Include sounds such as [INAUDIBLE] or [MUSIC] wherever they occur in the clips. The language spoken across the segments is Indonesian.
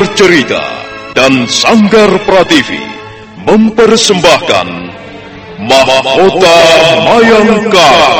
Sanggar Cerita dan Sanggar Prativi mempersembahkan Mahkota Mayangkara.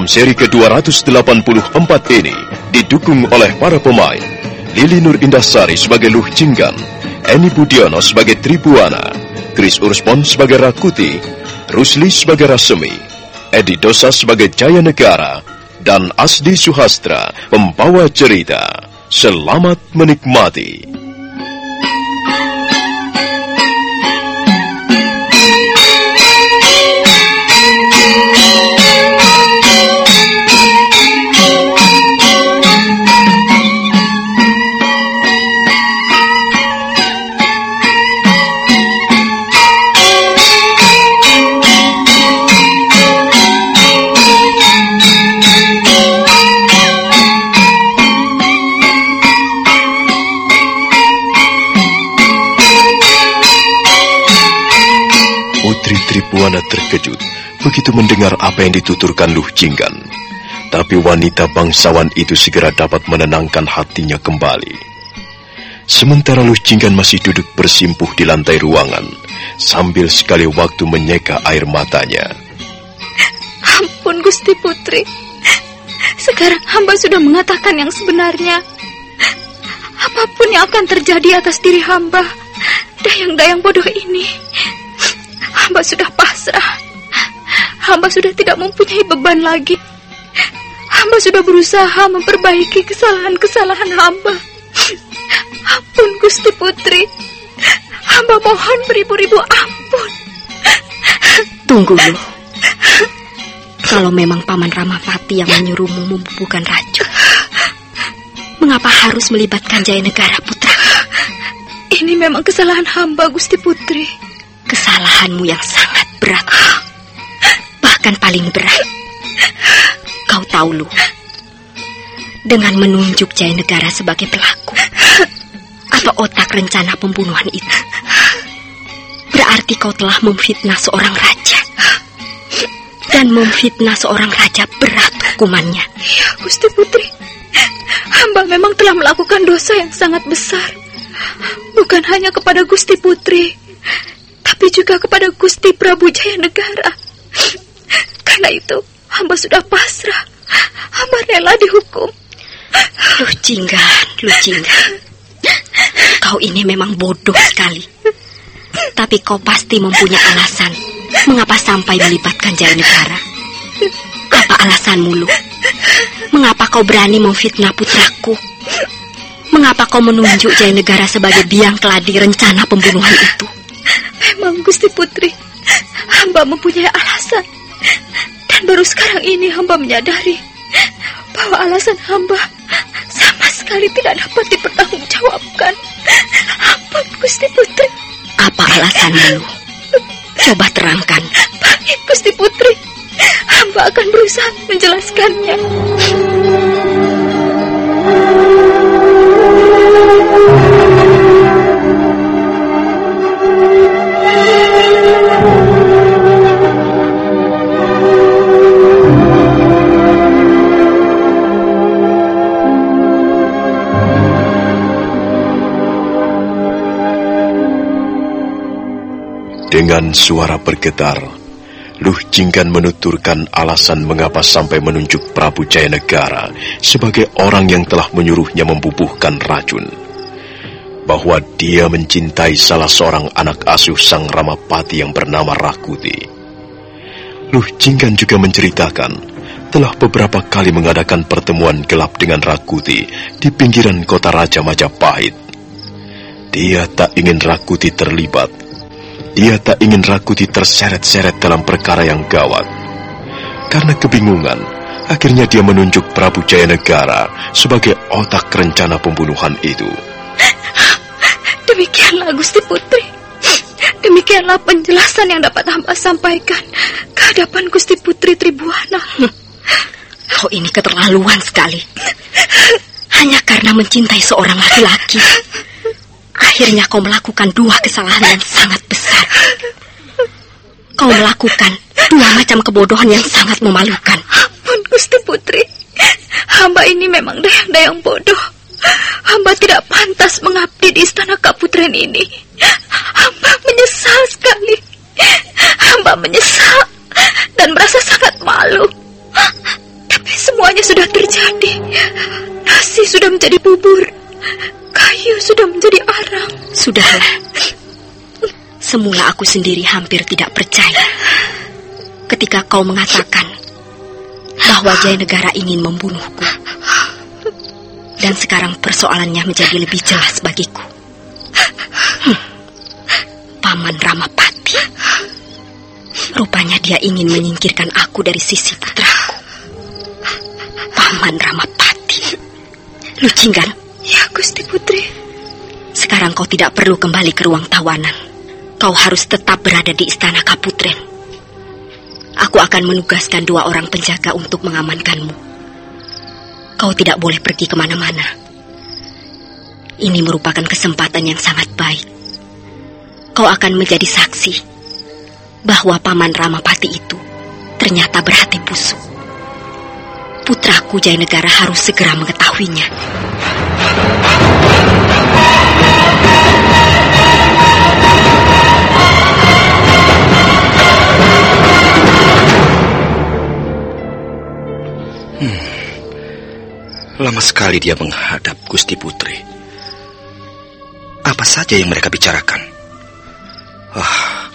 Dalam seri ke-284 ini didukung oleh para pemain Lili Nur Indasari sebagai Luh Jinggan, Eni Budiono sebagai Tribuana, Chris Urspon sebagai Rakuti, Rusli sebagai Rasemi, Edi Dosa sebagai Jaya Negara, dan Asdi Suhastra membawa cerita. Selamat menikmati. Dituturkan Luh Jinggan. Tapi wanita bangsawan itu segera dapat menenangkan hatinya kembali. Sementara Luh Jinggan masih duduk bersimpuh di lantai ruangan, sambil sekali waktu menyeka air matanya. Ampun Gusti Putri, sekarang hamba sudah mengatakan yang sebenarnya. Apa pun yang akan terjadi atas diri hamba, dayang-dayang bodoh ini, Hamba sudah pasrah. Hamba sudah tidak mempunyai beban lagi. Hamba sudah berusaha memperbaiki kesalahan-kesalahan hamba. Ampun Gusti Putri. Hamba mohon beribu-ribu ampun. Tunggu dulu. Kalau memang Paman Ramapati yang menyuruhmu membubuhkan racun, mengapa harus melibatkan Jaya Negara Putra? Ini memang kesalahan hamba, Gusti Putri kesalahanmu yang sangat berat. Bahkan paling berat. Kau tahu, Lu. Dengan menunjuk Jaya Negara sebagai pelaku atau otak rencana pembunuhan itu, berarti kau telah memfitnah seorang raja. Dan memfitnah seorang raja berat hukumannya. Ya, Gusti Putri. Hamba memang telah melakukan dosa yang sangat besar. Bukan hanya kepada Gusti Putri, tapi juga kepada Gusti Prabu Jaya Negara. Karena itu, hamba sudah pasrah. Hamba rela dihukum. Lu cinggan, lu cinggan. Kau ini memang bodoh sekali. Tapi kau pasti mempunyai alasan mengapa sampai melibatkan Jaya Negara. Apa alasanmu, Lu? Mengapa kau berani memfitnah putraku? Mengapa kau menunjuk Jaya Negara sebagai biang keladi rencana pembunuhan itu? Memang Gusti Putri, hamba mempunyai alasan. Dan baru sekarang ini hamba menyadari bahwa alasan hamba sama sekali tidak dapat dipertanggungjawabkan. Ampun Gusti Putri. Apa alasanmu? Coba terangkan. Baik Gusti Putri, hamba akan berusaha menjelaskannya. Dengan suara bergetar, Luh Jinggan menuturkan alasan mengapa sampai menunjuk Prabu Jayanegara sebagai orang yang telah menyuruhnya membubuhkan racun. Bahwa dia mencintai salah seorang anak asuh sang Ramapati yang bernama Rakuti. Luh Jinggan juga menceritakan telah beberapa kali mengadakan pertemuan gelap dengan Rakuti di pinggiran kota Raja Majapahit. Dia tak ingin Rakuti terlibat dia tak ingin Rakuti terseret-seret dalam perkara yang gawat. Karena kebingungan, akhirnya dia menunjuk Prabu Jayanegara sebagai otak rencana pembunuhan itu. [LAUGHS] Demikianlah Gusti Putri. Demikianlah penjelasan yang dapat hamba sampaikan ke hadapan Gusti Putri Tribuana. [LAUGHS] Kau ini keterlaluan sekali. Hanya karena mencintai seorang laki-laki, [LAUGHS] Akhirnya kau melakukan dua kesalahan yang sangat. Kau melakukan dua macam kebodohan yang sangat memalukan. Ampun Gusti Putri. Hamba ini memang dayang-dayang bodoh. Hamba tidak pantas mengabdi di istana Kaputren ini. Hamba menyesal sekali. Hamba menyesal dan merasa sangat malu. Tapi semuanya sudah terjadi. Nasi sudah menjadi bubur. Kayu sudah menjadi arang. Sudahlah. Semula aku sendiri hampir tidak percaya. Ketika kau mengatakan bahwa Jaya Negara ingin membunuhku. Dan sekarang persoalannya menjadi lebih jelas bagiku. Hmm. Paman Ramapati. Rupanya dia ingin menyingkirkan aku dari sisi putraku. Paman Ramapati. Lucinggan, Ya, Gusti Putri. Sekarang kau tidak perlu kembali ke ruang tawanan. Kau harus tetap berada di istana Kaputren. Aku akan menugaskan dua orang penjaga untuk mengamankanmu. Kau tidak boleh pergi ke mana-mana. Ini merupakan kesempatan yang sangat baik. Kau akan menjadi saksi bahwa Paman Ramapati itu ternyata berhati busuk. Putraku Jaya Negara harus segera mengetahuinya. Lama sekali dia menghadap Gusti Putri. Apa saja yang mereka bicarakan? Ah,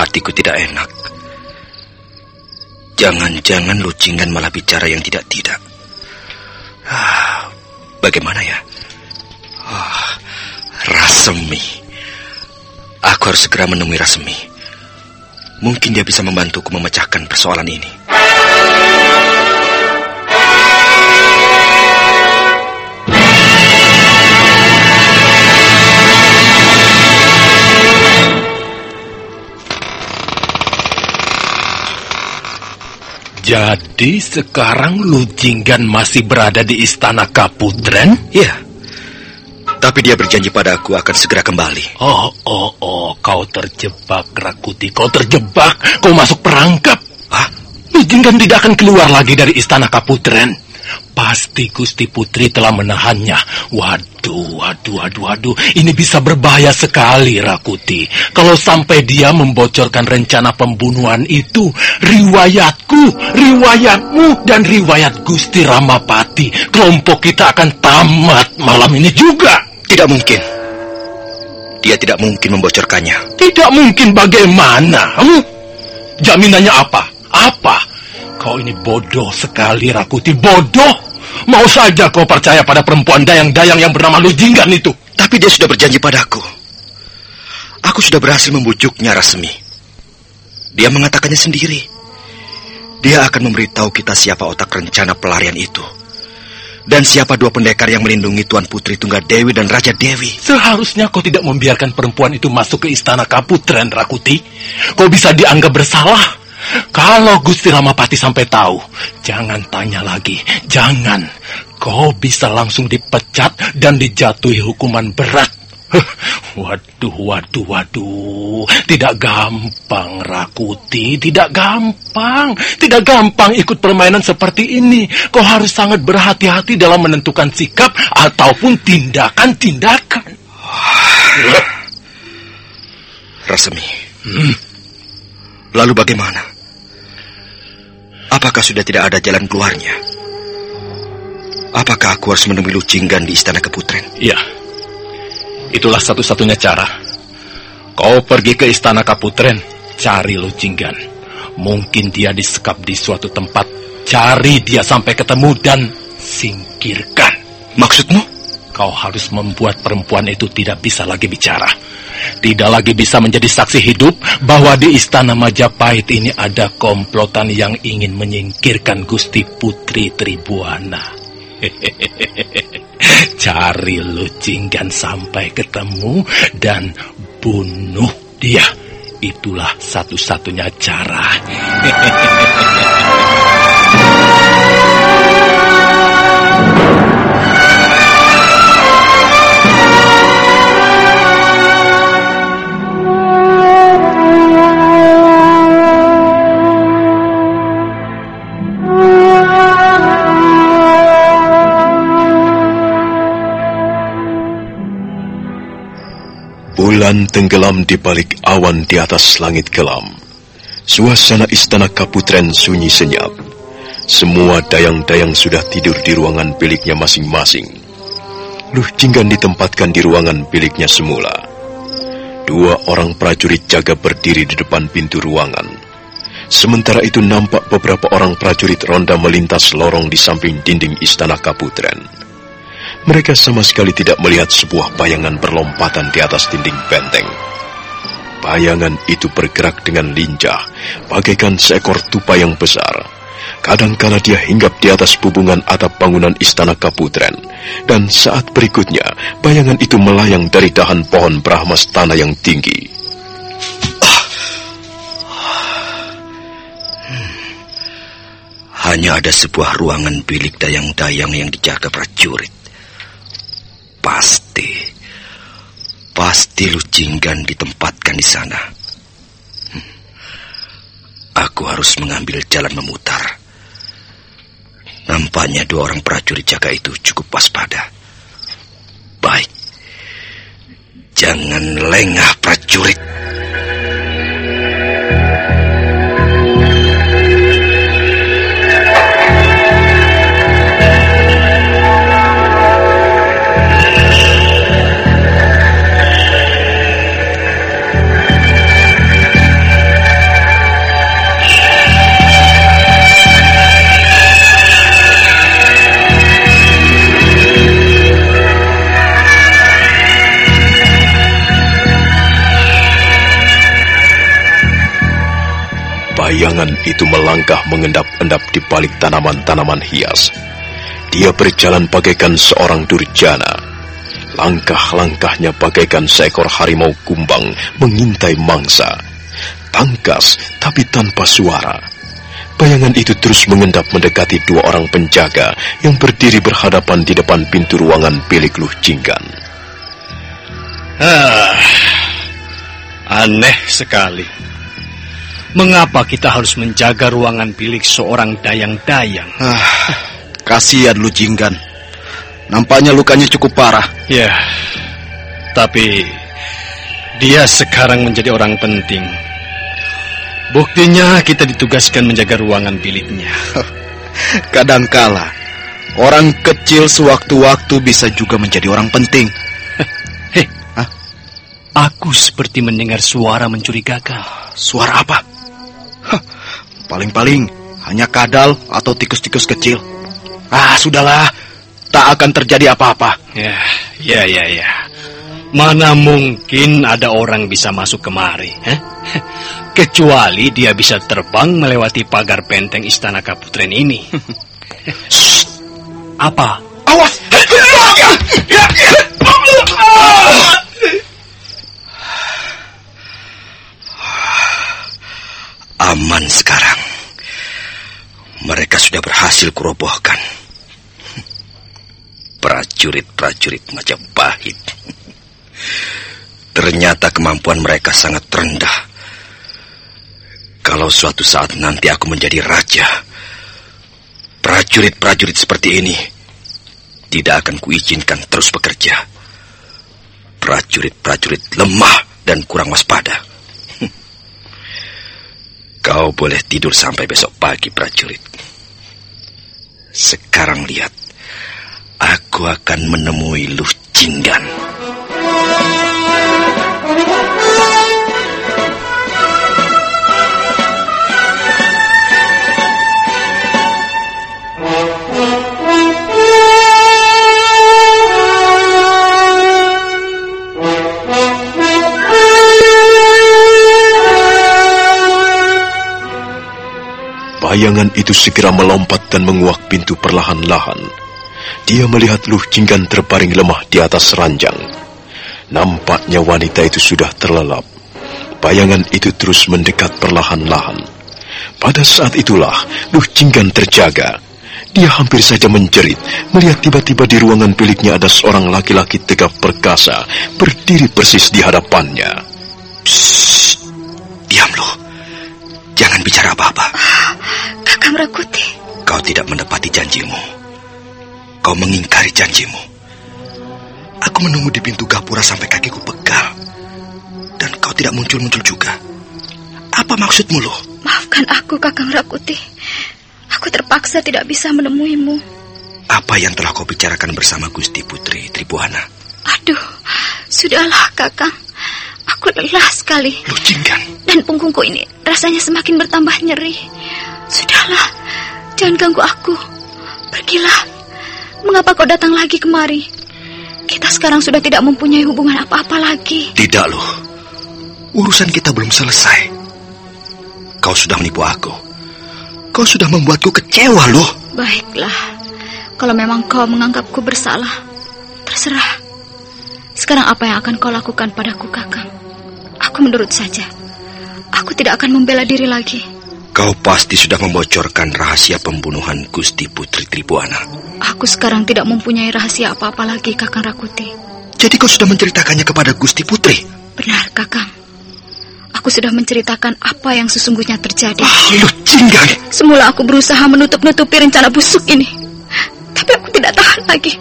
hatiku tidak enak. Jangan-jangan Lucingan malah bicara yang tidak-tidak. Ah, bagaimana ya? Ah, Rasemi. Aku harus segera menemui Rasemi. Mungkin dia bisa membantuku memecahkan persoalan ini. Jadi sekarang Lu Jinggan masih berada di istana Kaputren? Iya. Tapi dia berjanji padaku akan segera kembali. Oh, oh, oh, kau terjebak, Rakuti. Kau terjebak. Kau masuk perangkap. Hah? Lu Jinggan tidak akan keluar lagi dari istana Kaputren. Pasti Gusti Putri telah menahannya. Waduh, waduh, waduh, waduh. Ini bisa berbahaya sekali, Rakuti. Kalau sampai dia membocorkan rencana pembunuhan itu, riwayatku, riwayatmu, dan riwayat Gusti Ramapati, kelompok kita akan tamat malam ini juga. Tidak mungkin. Dia tidak mungkin membocorkannya. Tidak mungkin bagaimana? Hmm? Jaminannya apa? Apa? Kau ini bodoh sekali, Rakuti. Bodoh! Mau saja kau percaya pada perempuan dayang-dayang yang bernama Lujinggan itu. Tapi dia sudah berjanji padaku. Aku sudah berhasil membujuknya, Rasmi. Dia mengatakannya sendiri. Dia akan memberitahu kita siapa otak rencana pelarian itu. Dan siapa dua pendekar yang melindungi Tuan Putri Tunggal Dewi dan Raja Dewi. Seharusnya kau tidak membiarkan perempuan itu masuk ke istana Kaputren, Rakuti. Kau bisa dianggap bersalah. Kalau Gusti Ramapati sampai tahu, jangan tanya lagi, jangan. Kau bisa langsung dipecat dan dijatuhi hukuman berat. [LAUGHS] Waduh, waduh, waduh. Tidak gampang, Rakuti. Tidak gampang. Tidak gampang ikut permainan seperti ini. Kau harus sangat berhati-hati dalam menentukan sikap ataupun tindakan-tindakan. Rasemi. Hmm. Lalu bagaimana? Apakah sudah tidak ada jalan keluarnya? Apakah aku harus menemui Lucinggan di istana keputren? Iya. Itulah satu-satunya cara. Kau pergi ke istana Kaputren, cari Lucinggan. Mungkin dia disekap di suatu tempat. Cari dia sampai ketemu dan singkirkan. Maksudmu? Kau harus membuat perempuan itu tidak bisa lagi bicara tidak lagi bisa menjadi saksi hidup bahwa di istana Majapahit ini ada komplotan yang ingin menyingkirkan Gusti Putri Tribuana. [LAUGHS] Cari Lucinggan sampai ketemu dan bunuh dia. Itulah satu-satunya cara. [LAUGHS] Bulan tenggelam di balik awan di atas langit kelam. Suasana istana Kaputren sunyi senyap. Semua dayang-dayang sudah tidur di ruangan biliknya masing-masing. Luh Jinggan ditempatkan di ruangan biliknya semula. Dua orang prajurit jaga berdiri di depan pintu ruangan. Sementara itu nampak beberapa orang prajurit ronda melintas lorong di samping dinding istana Kaputren. Mereka sama sekali tidak melihat sebuah bayangan berlompatan di atas dinding benteng. Bayangan itu bergerak dengan lincah, bagaikan seekor tupai yang besar. Kadangkala dia hinggap di atas bubungan atap bangunan istana Kaputren, dan saat berikutnya bayangan itu melayang dari dahan pohon Brahmas tanah yang tinggi. Hanya ada sebuah ruangan bilik dayang-dayang yang dijaga prajurit. Pasti. Pasti Lucinggan ditempatkan di sana. Hmm. Aku harus mengambil jalan memutar. Nampaknya dua orang prajurit jaga itu cukup waspada. Baik. Jangan lengah prajurit. Bayangan itu melangkah mengendap-endap di balik tanaman-tanaman hias. Dia berjalan bagaikan seorang durjana. Langkah-langkahnya bagaikan seekor harimau kumbang mengintai mangsa. Tangkas tapi tanpa suara. Bayangan itu terus mengendap mendekati dua orang penjaga yang berdiri berhadapan di depan pintu ruangan bilik Luh Jinggan. Ah, aneh sekali. Mengapa kita harus menjaga ruangan bilik seorang dayang-dayang? Ah, kasihan lu Jinggan. Nampaknya lukanya cukup parah. Ya, tapi dia sekarang menjadi orang penting. Buktinya kita ditugaskan menjaga ruangan biliknya. [LAUGHS] Kadangkala, orang kecil sewaktu-waktu bisa juga menjadi orang penting. [LAUGHS] Hei, aku seperti mendengar suara mencurigakan. Suara apa? Paling-paling hanya kadal atau tikus-tikus kecil. Ah, sudahlah. Tak akan terjadi apa-apa. Ya, ya, ya, ya. Mana mungkin ada orang bisa masuk kemari, eh? [LAUGHS] kecuali dia bisa terbang melewati pagar benteng istana Kaputren ini. [LAUGHS] Shh. Apa? Awas! Aman sekarang. Mereka sudah berhasil kurobohkan. Prajurit-prajurit Majapahit. Ternyata kemampuan mereka sangat rendah. Kalau suatu saat nanti aku menjadi raja, prajurit-prajurit seperti ini tidak akan kuizinkan terus bekerja. Prajurit-prajurit lemah dan kurang waspada. Kau boleh tidur sampai besok pagi, prajurit. Sekarang lihat, aku akan menemui Luh Jinggan. Bayangan itu segera melompat dan menguak pintu perlahan-lahan. Dia melihat Luh Jinggan terbaring lemah di atas ranjang. Nampaknya wanita itu sudah terlelap. Bayangan itu terus mendekat perlahan-lahan. Pada saat itulah Luh Jinggan terjaga. Dia hampir saja menjerit melihat tiba-tiba di ruangan biliknya ada seorang laki-laki tegap perkasa berdiri persis di hadapannya. Rakuti. Kau tidak menepati janjimu. Kau mengingkari janjimu. Aku menunggu di pintu gapura sampai kakiku pegal. Dan kau tidak muncul-muncul juga. Apa maksudmu loh? Maafkan aku, Kakang Rakuti. Aku terpaksa tidak bisa menemuimu. Apa yang telah kau bicarakan bersama Gusti Putri Tribuana? Aduh, sudahlah, Kakang. Aku lelah sekali. Lucingkan. Dan punggungku ini rasanya semakin bertambah nyeri. Sudahlah, jangan ganggu aku. Pergilah. Mengapa kau datang lagi kemari? Kita sekarang sudah tidak mempunyai hubungan apa-apa lagi. Tidak loh. Urusan kita belum selesai. Kau sudah menipu aku. Kau sudah membuatku kecewa loh. Baiklah. Kalau memang kau menganggapku bersalah, terserah. Sekarang apa yang akan kau lakukan padaku, Kakang? Aku menurut saja. Aku tidak akan membela diri lagi. Kau pasti sudah membocorkan rahasia pembunuhan Gusti Putri Tribuana. Aku sekarang tidak mempunyai rahasia apa-apa lagi, Kakang Rakuti. Jadi kau sudah menceritakannya kepada Gusti Putri? Benar, Kakang. Aku sudah menceritakan apa yang sesungguhnya terjadi. Ah, lu cinggang. Semula aku berusaha menutup-nutupi rencana busuk ini. Tapi aku tidak tahan lagi.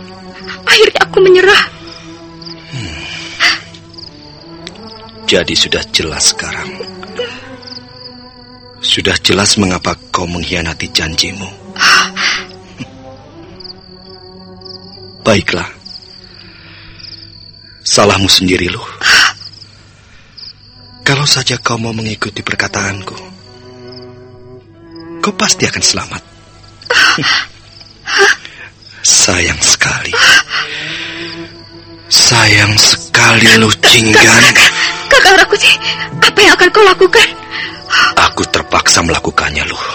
Akhirnya aku menyerah. Jadi sudah jelas sekarang. Sudah jelas mengapa kau mengkhianati janjimu. [LAUGHS] Baiklah. Salahmu sendiri loh. Kalau saja kau mau mengikuti perkataanku, kau pasti akan selamat. [LAUGHS] Sayang sekali. Sayang sekali lu cinggan. Kakang Rakuti, apa yang akan kau lakukan? Aku terpaksa melakukannya, loh.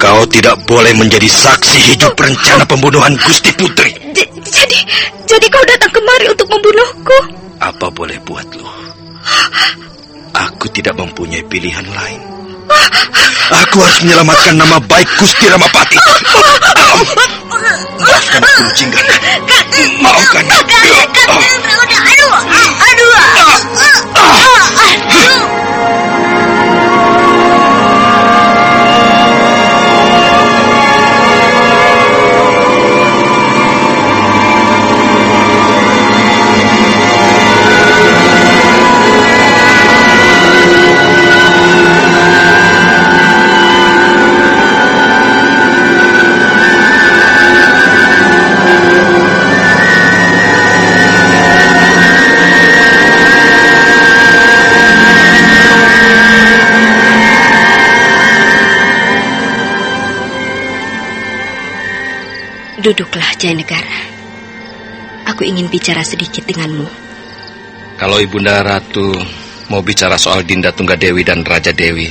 Kau tidak boleh menjadi saksi hidup rencana pembunuhan Gusti Putri. J jadi, jadi kau datang kemari untuk membunuhku? Apa boleh buat, loh. Aku tidak mempunyai pilihan lain. Aku harus menyelamatkan nama baik Gusti Ramapati. Maafkan aku, Jinggan. Maafkan. Aduh, aduh, aduh. Duduklah, Jaya Negara. Aku ingin bicara sedikit denganmu. Kalau Ibunda Ratu mau bicara soal Dinda Tunggadewi dan Raja Dewi,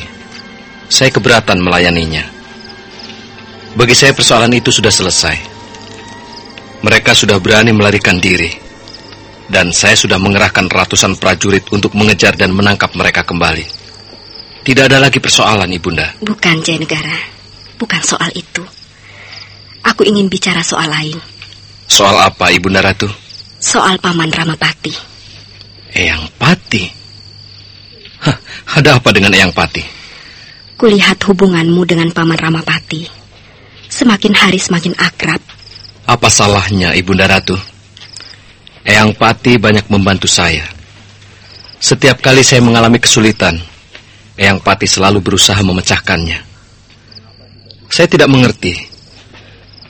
saya keberatan melayaninya. Bagi saya persoalan itu sudah selesai. Mereka sudah berani melarikan diri. Dan saya sudah mengerahkan ratusan prajurit untuk mengejar dan menangkap mereka kembali. Tidak ada lagi persoalan, Ibunda. Bukan, Jaya Negara. Bukan soal itu. Aku ingin bicara soal lain. Soal apa, Ibunda Ratu? Soal Paman Ramapati. Eyang Pati. Hah, ada apa dengan Eyang Pati? Kulihat hubunganmu dengan Paman Ramapati. Semakin hari semakin akrab. Apa salahnya, Ibunda Ratu? Eyang Pati banyak membantu saya. Setiap kali saya mengalami kesulitan, Eyang Pati selalu berusaha memecahkannya. Saya tidak mengerti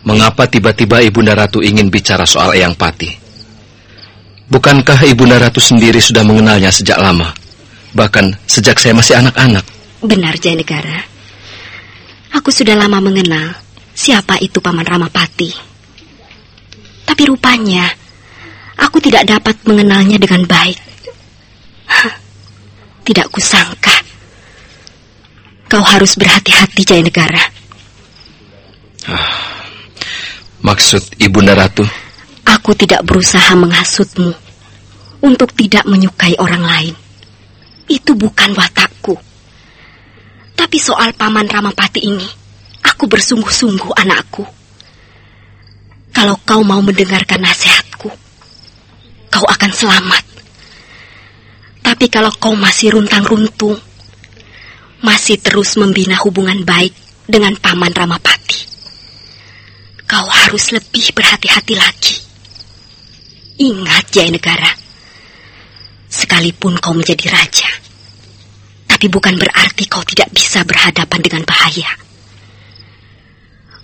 mengapa tiba-tiba Ibunda Ratu ingin bicara soal Eyang Pati. Bukankah Ibunda Ratu sendiri sudah mengenalnya sejak lama? Bahkan sejak saya masih anak-anak. Benar, Jaya Negara. Aku sudah lama mengenal siapa itu Paman Ramapati. Tapi rupanya aku tidak dapat mengenalnya dengan baik. Hah, Tidak kusangka. Kau harus berhati-hati, Jaya Negara. Maksud Ibunda Ratu, Aku tidak berusaha menghasutmu untuk tidak menyukai orang lain. Itu bukan watakku. Tapi soal Paman Ramapati ini, aku bersungguh-sungguh anakku. Kalau kau mau mendengarkan nasihatku, kau akan selamat. Tapi kalau kau masih runtang-runtung, masih terus membina hubungan baik dengan Paman Ramapati, kau harus lebih berhati-hati lagi. Ingat, Jaya Negara, sekalipun kau menjadi raja, tapi bukan berarti kau tidak bisa berhadapan dengan bahaya.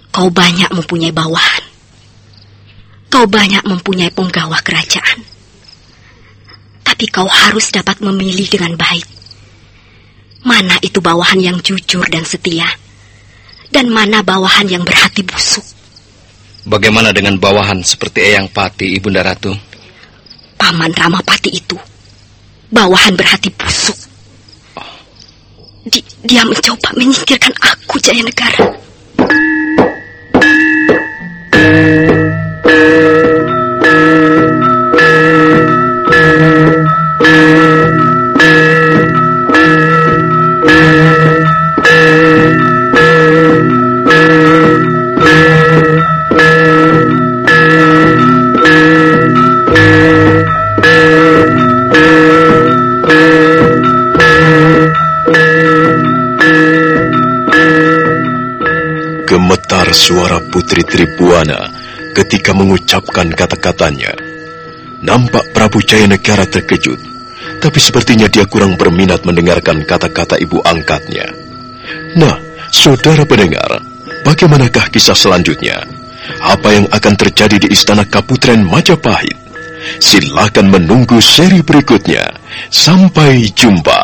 Kau banyak mempunyai bawahan. Kau banyak mempunyai penggawa kerajaan. Tapi kau harus dapat memilih dengan baik. Mana itu bawahan yang jujur dan setia, dan mana bawahan yang berhati busuk. Bagaimana dengan bawahan seperti Eyang Pati, Ibunda Ratu? Paman Ramapati itu bawahan berhati busuk. Di- dia mencoba menyingkirkan aku, Jaya Negara. Suara Putri Tribuana ketika mengucapkan kata-katanya. Nampak Prabu Jaya Negara terkejut, tapi sepertinya dia kurang berminat mendengarkan kata-kata ibu angkatnya. Nah, saudara pendengar, bagaimanakah kisah selanjutnya? Apa yang akan terjadi di Istana Kaputren Majapahit? Silakan menunggu seri berikutnya. Sampai jumpa.